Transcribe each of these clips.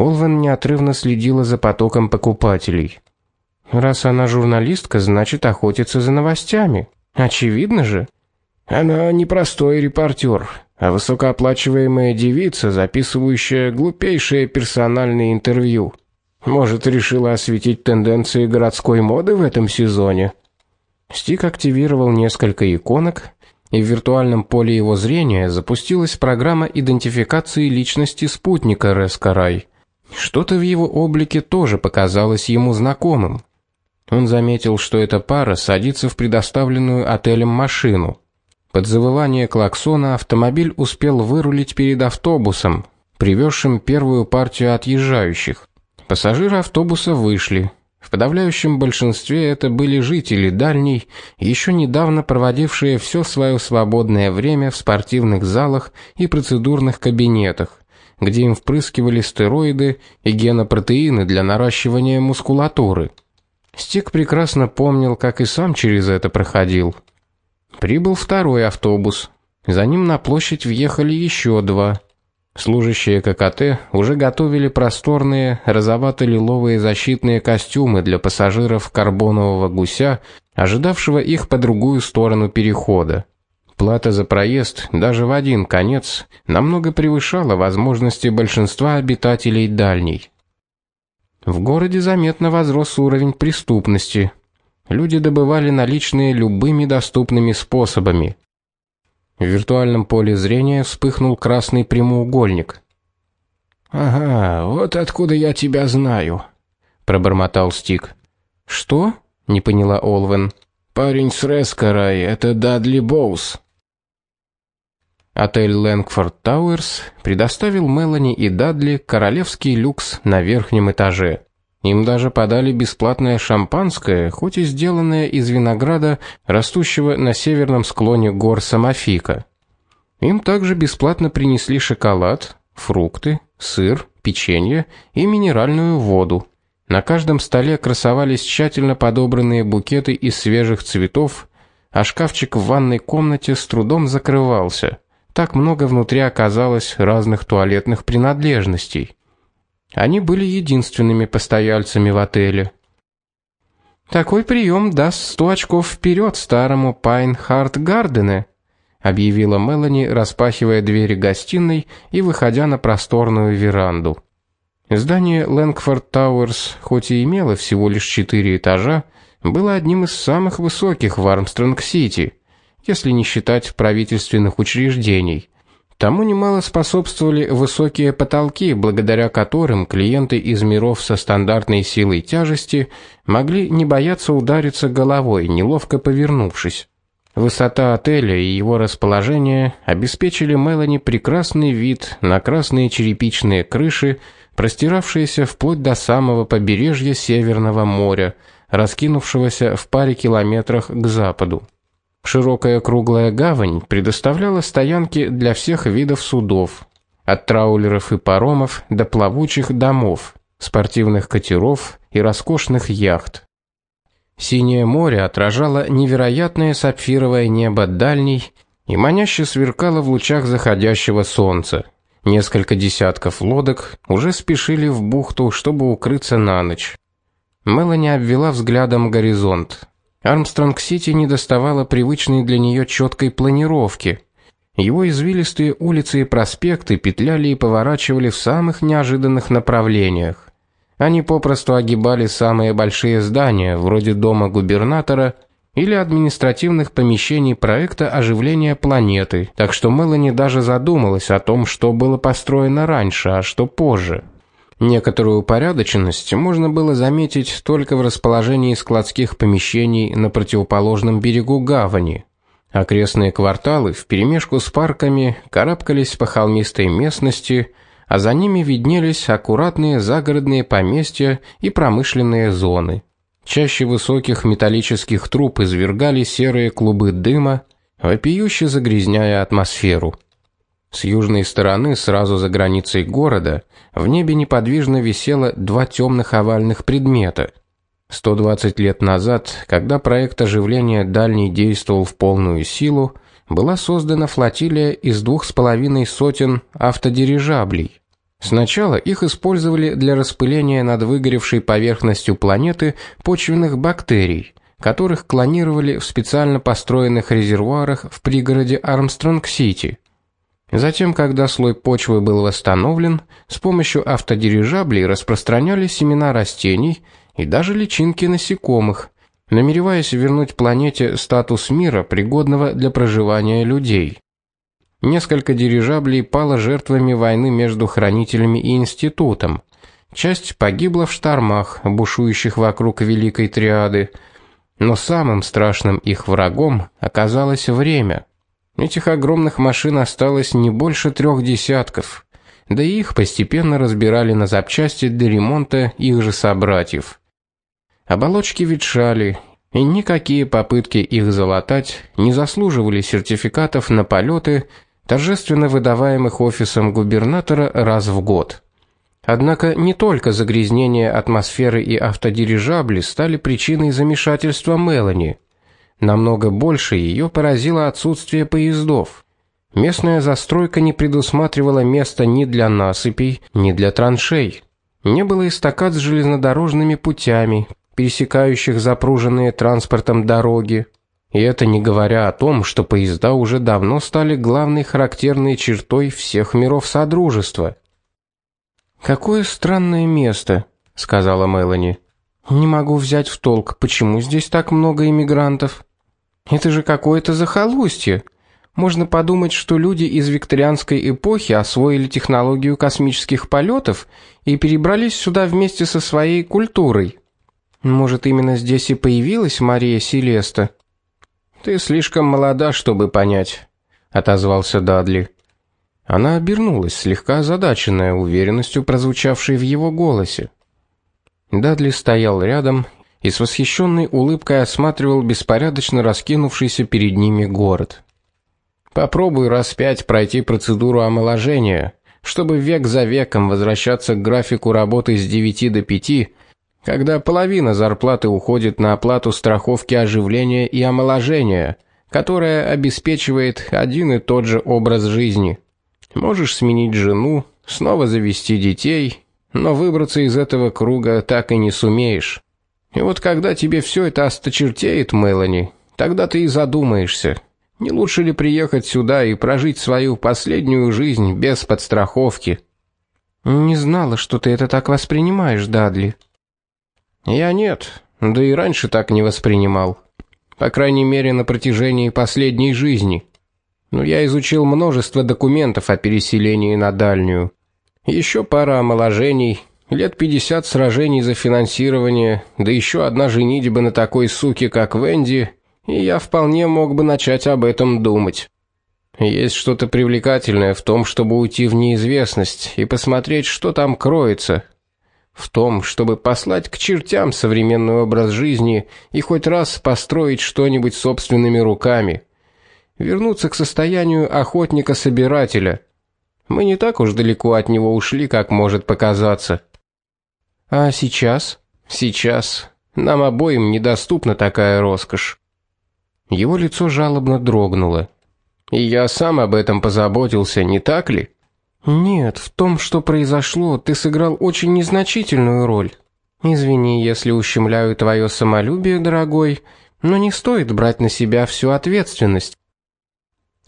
Олвен неотрывно следила за потоком покупателей. Раз она журналистка, значит, охотится за новостями. Очевидно же. Она не простой репортер, а высокооплачиваемая девица, записывающая глупейшие персональные интервью. Может, решила осветить тенденции городской моды в этом сезоне. Стик активировал несколько иконок, и в виртуальном поле его зрения запустилась программа идентификации личности спутника Рескарай. Что-то в его облике тоже показалось ему знакомым. Он заметил, что эта пара садится в предоставленную отелем машину. Под завывание клаксона автомобиль успел вырулить перед автобусом, привезшим первую партию отъезжающих. Пассажиры автобуса вышли. В подавляющем большинстве это были жители дальней, еще недавно проводившие все свое свободное время в спортивных залах и процедурных кабинетах, где им впрыскивали стероиды и генопротеины для наращивания мускулатуры. Стик прекрасно помнил, как и сам через это проходил. Прибыл второй автобус. За ним на площадь въехали еще два. Служащие ККТ уже готовили просторные розовато-лиловые защитные костюмы для пассажиров карбонового гуся, ожидавшего их по другую сторону перехода. Плата за проезд даже в один конец намного превышала возможности большинства обитателей дальней. В городе заметно возрос уровень преступности. Люди добывали наличные любыми доступными способами. В виртуальном поле зрения вспыхнул красный прямоугольник. Ага, вот откуда я тебя знаю, пробормотал Стик. Что? не поняла Олвен. Парень с Рескарай это Дадли Боус. Отель Лэнгфорд Тауэрс предоставил Мелани и Дадли королевский люкс на верхнем этаже. Им даже подали бесплатное шампанское, хоть и сделанное из винограда, растущего на северном склоне гор Самофика. Им также бесплатно принесли шоколад, фрукты, сыр, печенье и минеральную воду. На каждом столе красовались тщательно подобранные букеты из свежих цветов, а шкафчик в ванной комнате с трудом закрывался. Так много внутри оказалось разных туалетных принадлежностей. Они были единственными постояльцами в отеле. Такой прием даст сто очков вперед старому Пайнхарт Гардене, объявила Мелани, распахивая двери гостиной и выходя на просторную веранду. Здание Лэнгфорд Тауэрс, хоть и имело всего лишь четыре этажа, было одним из самых высоких в Армстронг-Сити, если не считать правительственных учреждений. Тому немало способствовали высокие потолки, благодаря которым клиенты из миров со стандартной силой тяжести могли не бояться удариться головой, неловко повернувшись. Высота отеля и его расположение обеспечили Мелани прекрасный вид на красные черепичные крыши, простиравшиеся вплоть до самого побережья Северного моря, раскинувшегося в паре километрах к западу. Широкая круглая гавань предоставляла стоянки для всех видов судов, от траулеров и паромов до плавучих домов, спортивных катеров и роскошных яхт. Синее море отражало невероятное сапфировое небо дальней и маняще сверкало в лучах заходящего солнца. Несколько десятков лодок уже спешили в бухту, чтобы укрыться на ночь. Мелани обвела взглядом горизонт. Армстронг-Сити не доставало привычной для нее четкой планировки. Его извилистые улицы и проспекты петляли и поворачивали в самых неожиданных направлениях. Они попросту огибали самые большие здания, вроде дома губернатора или административных помещений проекта оживления планеты. Так что Мелани даже задумалась о том, что было построено раньше, а что позже. Некоторую упорядоченность можно было заметить только в расположении складских помещений на противоположном берегу гавани. Окрестные кварталы вперемешку с парками карабкались по холмистой местности, а за ними виднелись аккуратные загородные поместья и промышленные зоны. Чаще высоких металлических труб извергали серые клубы дыма, вопиюще загрязняя атмосферу. С южной стороны, сразу за границей города, в небе неподвижно висело два темных овальных предмета. 120 лет назад, когда проект оживления дальний действовал в полную силу, была создана флотилия из двух с половиной сотен автодирижаблей. Сначала их использовали для распыления над выгоревшей поверхностью планеты почвенных бактерий, которых клонировали в специально построенных резервуарах в пригороде Армстронг-Сити. Затем, когда слой почвы был восстановлен, с помощью автодирижаблей распространяли семена растений и даже личинки насекомых, намереваясь вернуть планете статус мира, пригодного для проживания людей. Несколько дирижаблей пало жертвами войны между хранителями и институтом. Часть погибла в штормах, бушующих вокруг Великой Триады, но самым страшным их врагом оказалось время. Этих огромных машин осталось не больше трех десятков, да и их постепенно разбирали на запчасти для ремонта их же собратьев. Оболочки ветшали, и никакие попытки их залатать не заслуживали сертификатов на полеты, торжественно выдаваемых офисом губернатора раз в год. Однако не только загрязнение атмосферы и автодирижабли стали причиной замешательства Мелани. Намного больше ее поразило отсутствие поездов. Местная застройка не предусматривала места ни для насыпей, ни для траншей. Не было эстакад с железнодорожными путями, пересекающих запруженные транспортом дороги. И это не говоря о том, что поезда уже давно стали главной характерной чертой всех миров содружества. Какое странное место, сказала Мелани. Не могу взять в толк, почему здесь так много иммигрантов. Это же какое-то захолустье. Можно подумать, что люди из викторианской эпохи освоили технологию космических полетов и перебрались сюда вместе со своей культурой. Может, именно здесь и появилась Мария Селеста? Ты слишком молода, чтобы понять, отозвался Дадли. Она обернулась, слегка озадаченная уверенностью, прозвучавшей в его голосе. Дадли стоял рядом и с восхищенной улыбкой осматривал беспорядочно раскинувшийся перед ними город. Попробуй раз пять пройти процедуру омоложения, чтобы век за веком возвращаться к графику работы с 9 до 5, когда половина зарплаты уходит на оплату страховки оживления и омоложения, которая обеспечивает один и тот же образ жизни. Можешь сменить жену, снова завести детей, но выбраться из этого круга так и не сумеешь. И вот когда тебе все это осточертеет, Мелани, тогда ты и задумаешься, не лучше ли приехать сюда и прожить свою последнюю жизнь без подстраховки? Не знала, что ты это так воспринимаешь, Дадли. Я нет, да и раньше так не воспринимал. По крайней мере, на протяжении последней жизни. Но я изучил множество документов о переселении на дальнюю. Еще пара омоложений, лет 50 сражений за финансирование, да еще одна женитьба на такой суке, как Венди, и я вполне мог бы начать об этом думать. Есть что-то привлекательное в том, чтобы уйти в неизвестность и посмотреть, что там кроется. В том, чтобы послать к чертям современный образ жизни и хоть раз построить что-нибудь собственными руками вернуться к состоянию охотника-собирателя. Мы не так уж далеко от него ушли, как может показаться. А сейчас? Сейчас нам обоим недоступна такая роскошь. Его лицо жалобно дрогнуло. И я сам об этом позаботился, не так ли? Нет, в том, что произошло, ты сыграл очень незначительную роль. Извини, если ущемляю твое самолюбие, дорогой, но не стоит брать на себя всю ответственность.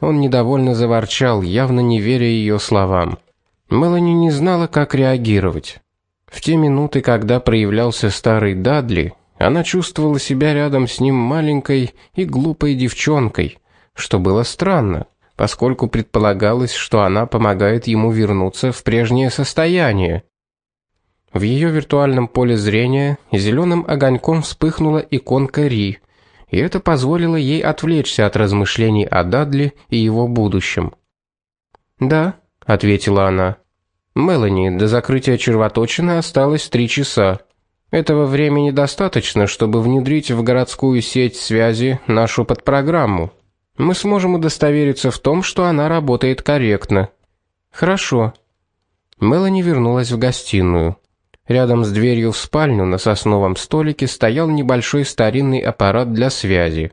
Он недовольно заворчал, явно не веря ее словам. Мелани не знала, как реагировать. В те минуты, когда проявлялся старый Дадли, она чувствовала себя рядом с ним маленькой и глупой девчонкой, что было странно, поскольку предполагалось, что она помогает ему вернуться в прежнее состояние. В ее виртуальном поле зрения зеленым огоньком вспыхнула иконка Ри, и это позволило ей отвлечься от размышлений о Дадли и его будущем. "Да", ответила она. "Мелани, до закрытия червоточины осталось три часа. Этого времени достаточно, чтобы внедрить в городскую сеть связи нашу подпрограмму. Мы сможем удостовериться в том, что она работает корректно". "Хорошо". Мелани вернулась в гостиную. Рядом с дверью в спальню на сосновом столике стоял небольшой старинный аппарат для связи.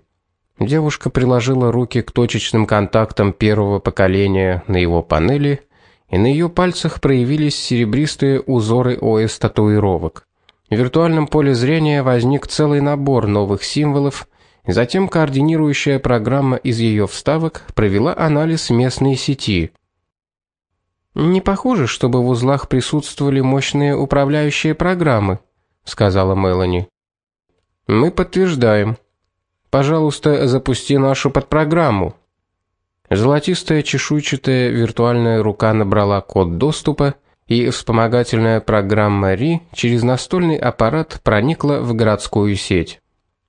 Девушка приложила руки к точечным контактам первого поколения на его панели и на ее пальцах проявились серебристые узоры ОС татуировок. В виртуальном поле зрения возник целый набор новых символов, затем координирующая программа из ее вставок провела анализ местной сети. Не похоже, чтобы в узлах присутствовали мощные управляющие программы, сказала Мелани. Мы подтверждаем. Пожалуйста, запусти нашу подпрограмму. Золотистая чешуйчатая виртуальная рука набрала код доступа, и вспомогательная программа Ри через настольный аппарат проникла в городскую сеть.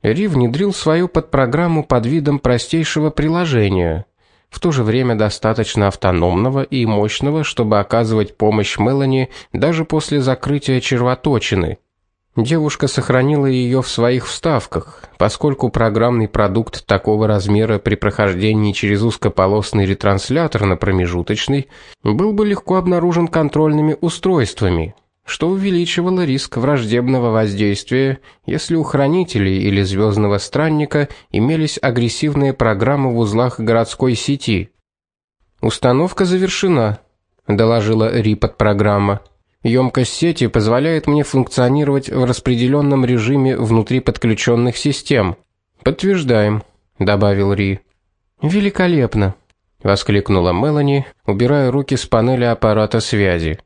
Ри внедрил свою подпрограмму под видом простейшего приложения, в то же время достаточно автономного и мощного, чтобы оказывать помощь Мелани даже после закрытия червоточины. Девушка сохранила ее в своих вставках, поскольку программный продукт такого размера при прохождении через узкополосный ретранслятор на промежуточный был бы легко обнаружен контрольными устройствами, что увеличивало риск враждебного воздействия, если у хранителей или звездного странника имелись агрессивные программы в узлах городской сети. Установка завершена, доложила Рипот программа. Емкость сети позволяет мне функционировать в распределенном режиме внутри подключенных систем. Подтверждаем, добавил Ри. Великолепно, воскликнула Мелани, убирая руки с панели аппарата связи.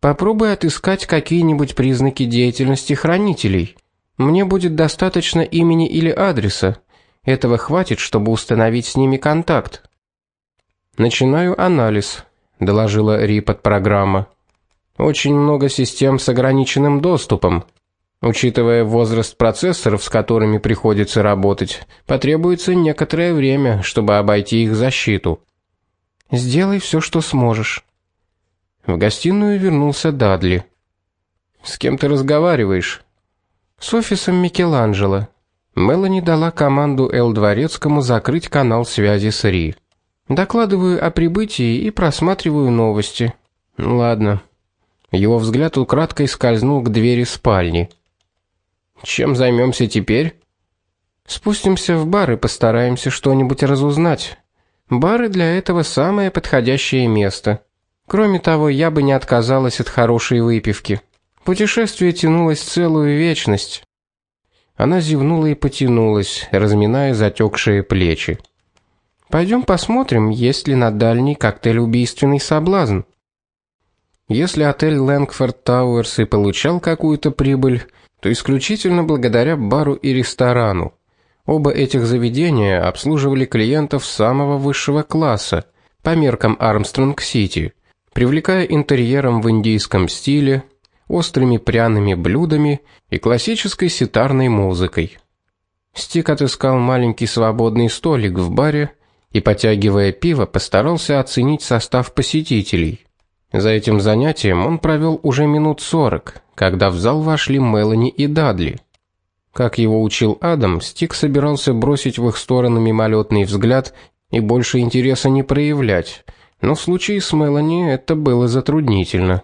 Попробуй отыскать какие-нибудь признаки деятельности хранителей. Мне будет достаточно имени или адреса. Этого хватит, чтобы установить с ними контакт. Начинаю анализ, доложила Ри под программа. Очень много систем с ограниченным доступом. Учитывая возраст процессоров, с которыми приходится работать, потребуется некоторое время, чтобы обойти их защиту. Сделай все, что сможешь. В гостиную вернулся Дадли. С кем ты разговариваешь? С офисом Микеланджело. Мелани дала команду Эл Дворецкому закрыть канал связи с Ри. Докладываю о прибытии и просматриваю новости. Ладно. Его взгляд украдкой скользнул к двери спальни. Чем займемся теперь? Спустимся в бар и постараемся что-нибудь разузнать. Бары для этого самое подходящее место. Кроме того, я бы не отказалась от хорошей выпивки. Путешествие тянулось целую вечность. Она зевнула и потянулась, разминая затекшие плечи. Пойдем посмотрим, есть ли на дальний коктейль убийственный соблазн. Если отель Лэнгфорд Тауэрс и получал какую-то прибыль, то исключительно благодаря бару и ресторану. Оба этих заведения обслуживали клиентов самого высшего класса по меркам Армстронг-Сити, привлекая интерьером в индийском стиле, острыми пряными блюдами и классической ситарной музыкой. Стик отыскал маленький свободный столик в баре и потягивая пиво, постарался оценить состав посетителей. За этим занятием он провел уже минут сорок, когда в зал вошли Мелани и Дадли. Как его учил Адам, Стик собирался бросить в их сторону мимолетный взгляд и больше интереса не проявлять, но в случае с Мелани это было затруднительно.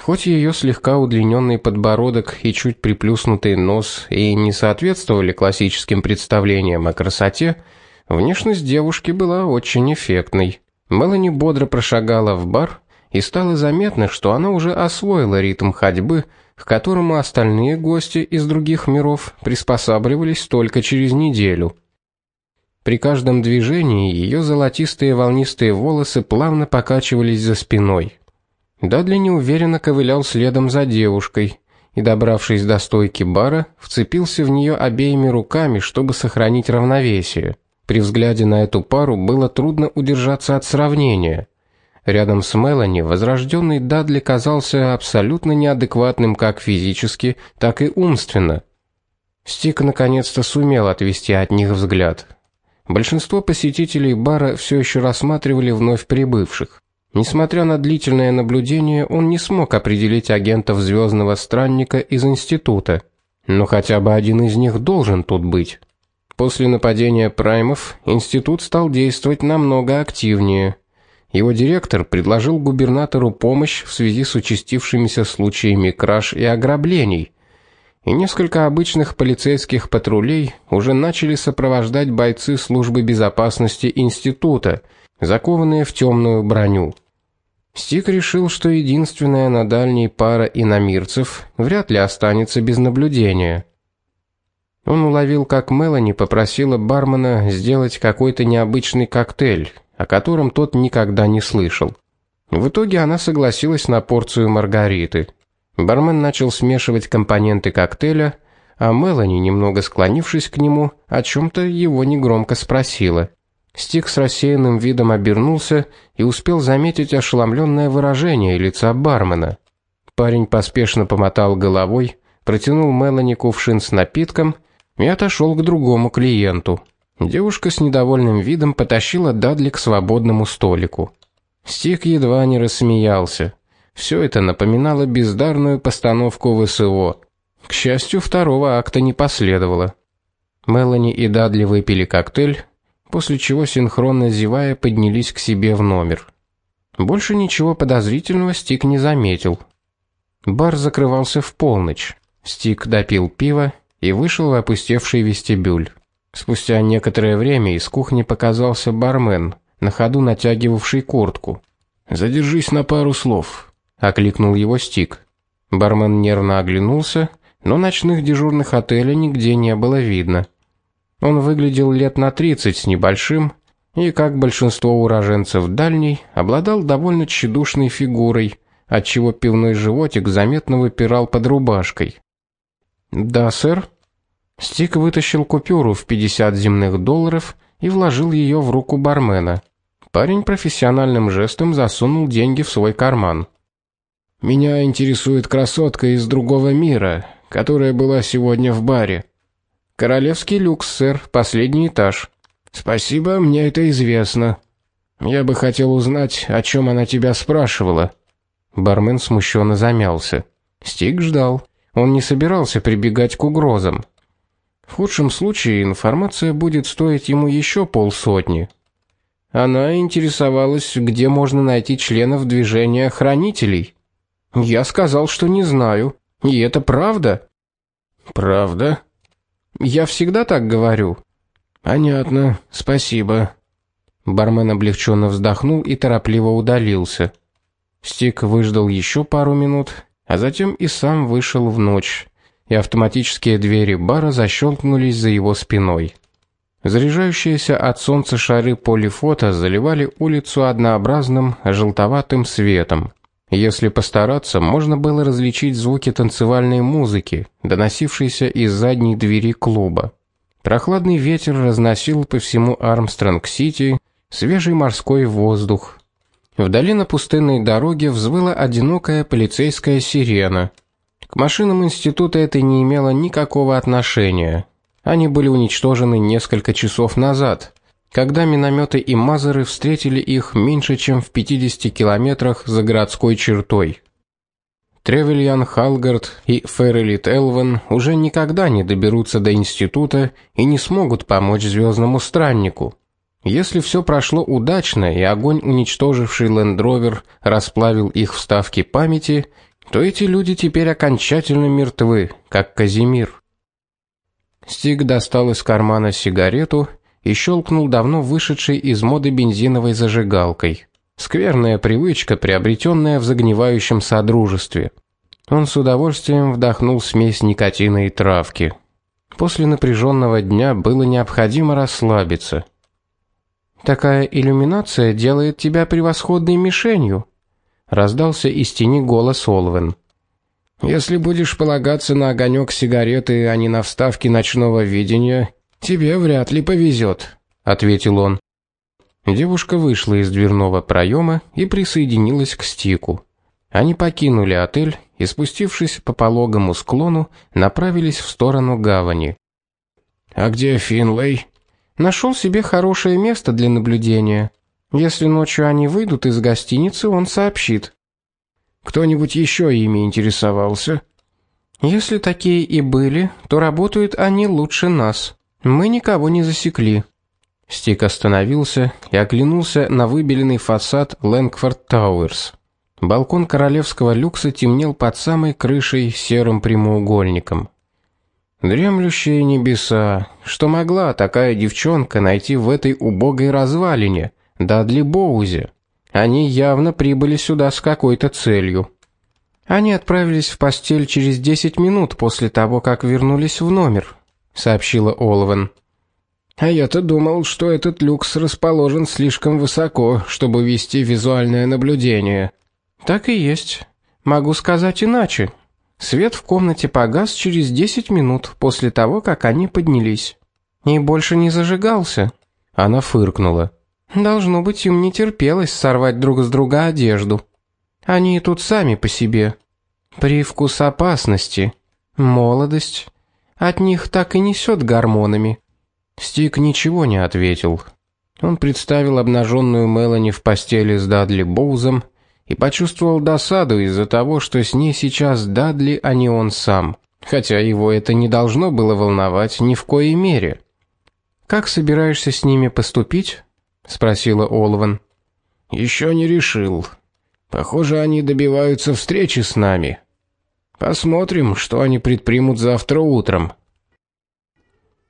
Хоть ее слегка удлиненный подбородок и чуть приплюснутый нос и не соответствовали классическим представлениям о красоте, внешность девушки была очень эффектной. Мелани бодро прошагала в бар и стало заметно, что она уже освоила ритм ходьбы, к которому остальные гости из других миров приспосабливались только через неделю. При каждом движении ее золотистые волнистые волосы плавно покачивались за спиной. Дадли неуверенно ковылял следом за девушкой и, добравшись до стойки бара, вцепился в нее обеими руками, чтобы сохранить равновесие. При взгляде на эту пару было трудно удержаться от сравнения. Рядом с Мелани возрожденный Дадли казался абсолютно неадекватным как физически, так и умственно. Стик наконец-то сумел отвести от них взгляд. Большинство посетителей бара все еще рассматривали вновь прибывших. Несмотря на длительное наблюдение, он не смог определить агентов звездного странника из института. Но хотя бы один из них должен тут быть. После нападения праймов институт стал действовать намного активнее. Его директор предложил губернатору помощь в связи с участившимися случаями краж и ограблений. И несколько обычных полицейских патрулей уже начали сопровождать бойцы службы безопасности института, закованные в темную броню. Стик решил, что единственная на дальней пара иномирцев вряд ли останется без наблюдения. Он уловил, как Мелани попросила бармена сделать какой-то необычный коктейль, о котором тот никогда не слышал. В итоге она согласилась на порцию маргариты. Бармен начал смешивать компоненты коктейля, а Мелани, немного склонившись к нему, о чем то его негромко спросила. Стик с рассеянным видом обернулся и успел заметить ошеломленное выражение лица бармена. Парень поспешно помотал головой, протянул Мелани кувшин с напитком и отошел к другому клиенту. Девушка с недовольным видом потащила Дадли к свободному столику. Стик едва не рассмеялся. Все это напоминало бездарную постановку ВСО. К счастью, второго акта не последовало. Мелани и Дадли выпили коктейль, после чего синхронно зевая поднялись к себе в номер. Больше ничего подозрительного Стик не заметил. Бар закрывался в полночь. Стик допил пиво и вышел в опустевший вестибюль. Спустя некоторое время из кухни показался бармен, на ходу натягивавший куртку. "Задержись на пару слов", окликнул его Стик. Бармен нервно оглянулся, но ночных дежурных отеля нигде не было видно. Он выглядел лет на 30 с небольшим и, как большинство уроженцев дальней, обладал довольно тщедушной фигурой, отчего пивной животик заметно выпирал под рубашкой. "Да, сэр". Стик вытащил купюру в 50 земных долларов и вложил ее в руку бармена. Парень профессиональным жестом засунул деньги в свой карман. Меня интересует красотка из другого мира, которая была сегодня в баре. Королевский люкс, сэр, последний этаж. Спасибо, мне это известно. Я бы хотел узнать, о чем она тебя спрашивала. Бармен смущенно замялся. Стик ждал. Он не собирался прибегать к угрозам. В худшем случае информация будет стоить ему еще полсотни. Она интересовалась, где можно найти членов движения хранителей. Я сказал, что не знаю. И это правда? Правда? Я всегда так говорю. Понятно. Спасибо. Бармен облегченно вздохнул и торопливо удалился. Стик выждал еще пару минут, а затем и сам вышел в ночь, и автоматические двери бара защелкнулись за его спиной. Заряжающиеся от солнца шары полифота заливали улицу однообразным желтоватым светом. Если постараться, можно было различить звуки танцевальной музыки, доносившиеся из задней двери клуба. Прохладный ветер разносил по всему Армстронг-Сити свежий морской воздух. Вдали на пустынной дороге взвыла одинокая полицейская сирена. К машинам института это не имело никакого отношения. Они были уничтожены несколько часов назад, когда минометы и мазеры встретили их меньше, чем в 50 километрах за городской чертой. Тревельян Халгард и Феррелит Элвен уже никогда не доберутся до института и не смогут помочь звездному страннику. Если все прошло удачно и огонь, уничтоживший Лендровер, расплавил их вставки памяти, то эти люди теперь окончательно мертвы, как Казимир. Стиг достал из кармана сигарету и щелкнул давно вышедшей из моды бензиновой зажигалкой. Скверная привычка, приобретенная в загнивающем содружестве. Он с удовольствием вдохнул смесь никотина и травки. После напряженного дня было необходимо расслабиться. Такая иллюминация делает тебя превосходной мишенью, раздался из тени голос Олвен. Если будешь полагаться на огонек сигареты, а не на вставки ночного видения, Тебе вряд ли повезет», — ответил он. Девушка вышла из дверного проема и присоединилась к Стику. Они покинули отель и, спустившись по пологому склону, направились в сторону гавани. А где Финлей? Нашел себе хорошее место для наблюдения. Если ночью они выйдут из гостиницы, он сообщит. Кто-нибудь еще ими интересовался? Если такие и были, то работают они лучше нас. Мы никого не засекли. Стик остановился и оглянулся на выбеленный фасад Лэнгфорд Тауэрс. Балкон королевского люкса темнел под самой крышей серым прямоугольником. Дремлющие небеса, что могла такая девчонка найти в этой убогой развалине, Дадли Боузе? Они явно прибыли сюда с какой-то целью. Они отправились в постель через 10 минут после того, как вернулись в номер, сообщила Олвен. А я-то думал, что этот люкс расположен слишком высоко, чтобы вести визуальное наблюдение. Так и есть. Могу сказать иначе. Свет в комнате погас через 10 минут после того, как они поднялись. И больше не зажигался. Она фыркнула. Должно быть, им не терпелось сорвать друг с друга одежду. Они тут сами по себе. Привкус опасности, молодость. От них так и несет гормонами. Стик ничего не ответил. Он представил обнаженную Мелани в постели с Дадли Боузом и почувствовал досаду из-за того, что с ней сейчас Дадли, а не он сам. Хотя его это не должно было волновать ни в коей мере. Как собираешься с ними поступить? Спросила Олван. Еще не решил. Похоже, они добиваются встречи с нами. Посмотрим, что они предпримут завтра утром.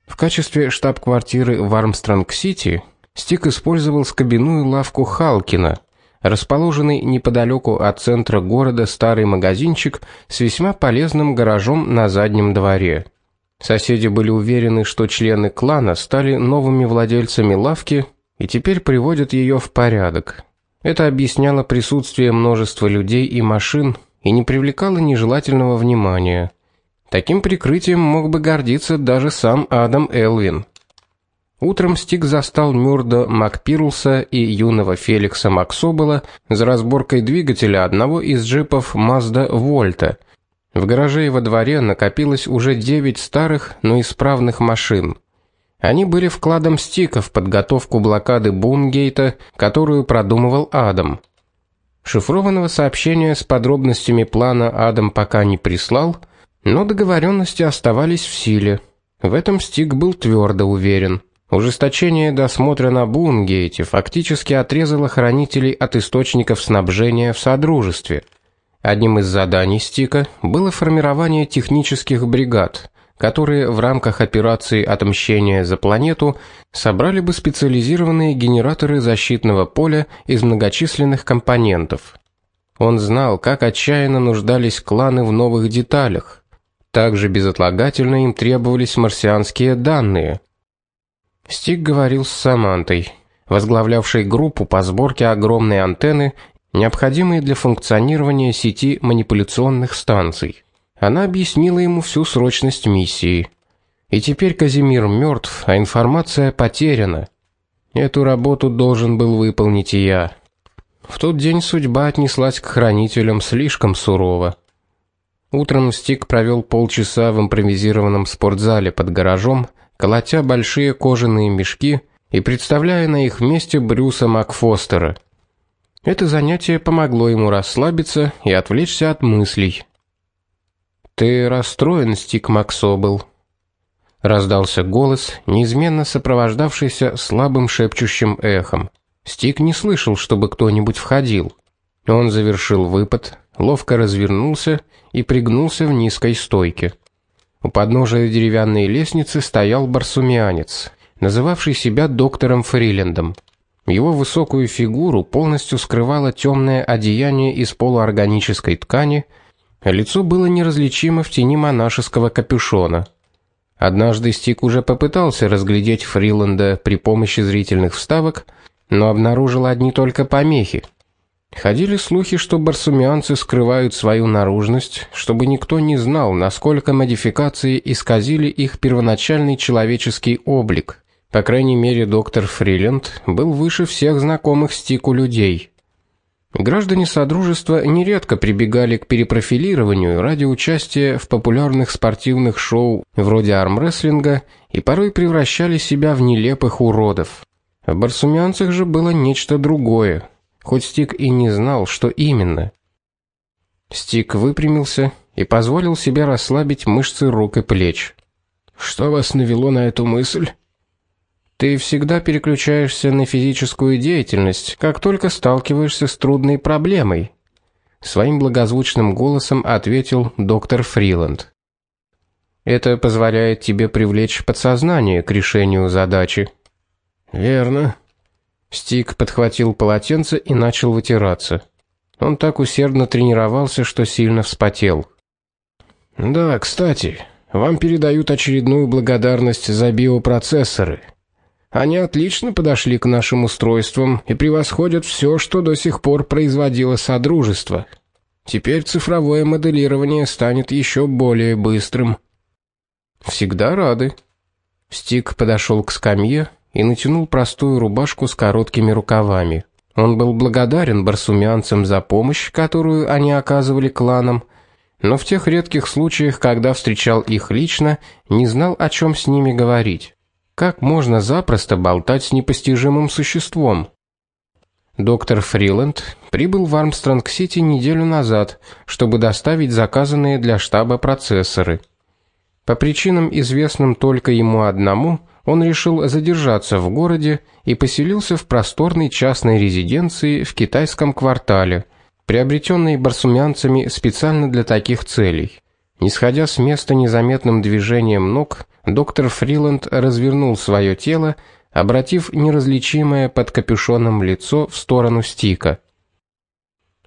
В качестве штаб-квартиры в Армстронг-Сити Стик использовал скобяную лавку Халкина, расположенный неподалеку от центра города старый магазинчик с весьма полезным гаражом на заднем дворе. Соседи были уверены, что члены клана стали новыми владельцами лавки и теперь приводят ее в порядок. Это объясняло присутствие множества людей и машин и не привлекало нежелательного внимания. Таким прикрытием мог бы гордиться даже сам Адам Элвин. Утром Стик застал Мёрдо Макпирлса и юного Феликса Максобела за разборкой двигателя одного из джипов Mazda Volta. В гараже и во дворе накопилось уже девять старых, но исправных машин. Они были вкладом Стика в подготовку блокады Бунгейта, которую продумывал Адам. Шифрованного сообщения с подробностями плана Адам пока не прислал, но договоренности оставались в силе. В этом Стик был твердо уверен. Ужесточение досмотра на Бунгейте фактически отрезало хранителей от источников снабжения в содружестве. Одним из заданий Стика было формирование технических бригад, которые в рамках операции отмщения за планету собрали бы специализированные генераторы защитного поля из многочисленных компонентов. Он знал, как отчаянно нуждались кланы в новых деталях, также безотлагательно им требовались марсианские данные. Стик говорил с Самантой, возглавлявшей группу по сборке огромной антенны, необходимой для функционирования сети манипуляционных станций. Она объяснила ему всю срочность миссии. И теперь Казимир мертв, а информация потеряна. Эту работу должен был выполнить и я. В тот день судьба отнеслась к хранителям слишком сурово. Утром Стик провел полчаса в импровизированном спортзале под гаражом, колотя большие кожаные мешки и представляя на их месте Брюса Макфостера. Это занятие помогло ему расслабиться и отвлечься от мыслей. Ты расстроен, Стик Максобл? раздался голос, неизменно сопровождавшийся слабым шепчущим эхом. Стик не слышал, чтобы кто-нибудь входил. Он завершил выпад, ловко развернулся и пригнулся в низкой стойке. У подножия деревянной лестницы стоял барсумианец, называвший себя доктором Фрилендом. Его высокую фигуру полностью скрывало темное одеяние из полуорганической ткани, лицо было неразличимо в тени монашеского капюшона. Однажды Стик уже попытался разглядеть Фриленда при помощи зрительных вставок, но обнаружил одни только помехи. Ходили слухи, что барсумианцы скрывают свою наружность, чтобы никто не знал, насколько модификации исказили их первоначальный человеческий облик. По крайней мере, доктор Фриленд был выше всех знакомых Стику людей. Граждане содружества нередко прибегали к перепрофилированию ради участия в популярных спортивных шоу вроде армрестлинга и порой превращали себя в нелепых уродов. В барсумианцах же было нечто другое хоть Стик и не знал, что именно. Стик выпрямился и позволил себе расслабить мышцы рук и плеч. Что вас навело на эту мысль? Ты всегда переключаешься на физическую деятельность, как только сталкиваешься с трудной проблемой, своим благозвучным голосом ответил доктор Фриланд. Это позволяет тебе привлечь подсознание к решению задачи. Верно. Стик подхватил полотенце и начал вытираться. Он так усердно тренировался, что сильно вспотел. Да, кстати, вам передают очередную благодарность за биопроцессоры. Они отлично подошли к нашим устройствам и превосходят все, что до сих пор производило содружество. Теперь цифровое моделирование станет еще более быстрым. Всегда рады. Стик подошел к скамье и натянул простую рубашку с короткими рукавами. Он был благодарен барсумянцам за помощь, которую они оказывали кланам, но в тех редких случаях, когда встречал их лично, не знал, о чем с ними говорить. Как можно запросто болтать с непостижимым существом? Доктор Фриланд прибыл в Армстронг-Сити неделю назад, чтобы доставить заказанные для штаба процессоры. По причинам, известным только ему одному, он решил задержаться в городе и поселился в просторной частной резиденции в китайском квартале, приобретенной барсумянцами специально для таких целей. Не сходя с места незаметным движением ног, доктор Фриланд развернул свое тело, обратив неразличимое под капюшоном лицо в сторону Стика.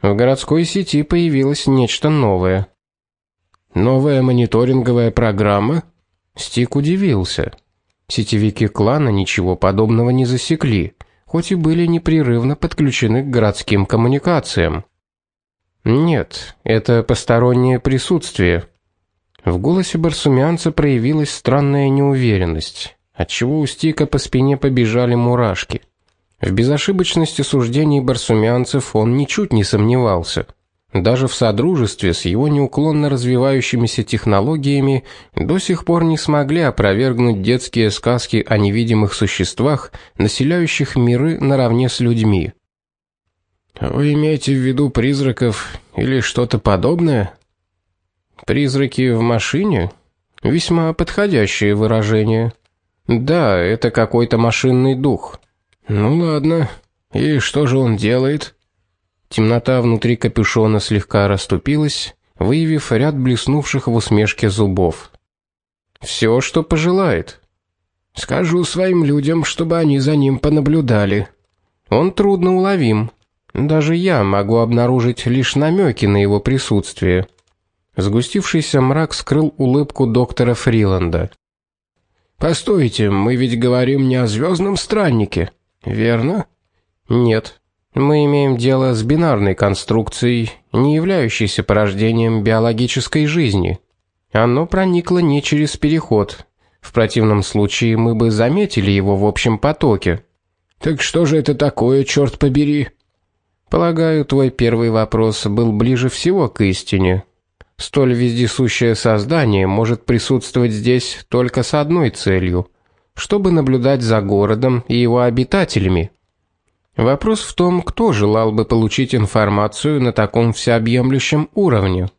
В городской сети появилось нечто новое. Новая мониторинговая программа? Стик удивился. Сетевики клана ничего подобного не засекли, хоть и были непрерывно подключены к городским коммуникациям. Нет, это постороннее присутствие. В голосе барсумянца проявилась странная неуверенность, отчего у Стика по спине побежали мурашки. В безошибочности суждений барсумянцев он ничуть не сомневался. Даже в содружестве с его неуклонно развивающимися технологиями до сих пор не смогли опровергнуть детские сказки о невидимых существах, населяющих миры наравне с людьми. Вы имеете в виду призраков или что-то подобное? Призраки в машине весьма подходящее выражение. Да, это какой-то машинный дух. Ну ладно. И что же он делает? Темнота внутри капюшона слегка расступилась, выявив ряд блеснувших в усмешке зубов. Все, что пожелает. Скажу своим людям, чтобы они за ним понаблюдали. Он трудно уловим. Даже я могу обнаружить лишь намеки на его присутствие. Сгустившийся мрак скрыл улыбку доктора Фриланда. Постойте, мы ведь говорим не о звездном страннике, верно? Нет. Мы имеем дело с бинарной конструкцией, не являющейся порождением биологической жизни. Оно проникло не через переход. В противном случае мы бы заметили его в общем потоке. Так что же это такое, черт побери? Полагаю, твой первый вопрос был ближе всего к истине. Столь вездесущее создание может присутствовать здесь только с одной целью чтобы наблюдать за городом и его обитателями. Вопрос в том, кто желал бы получить информацию на таком всеобъемлющем уровне.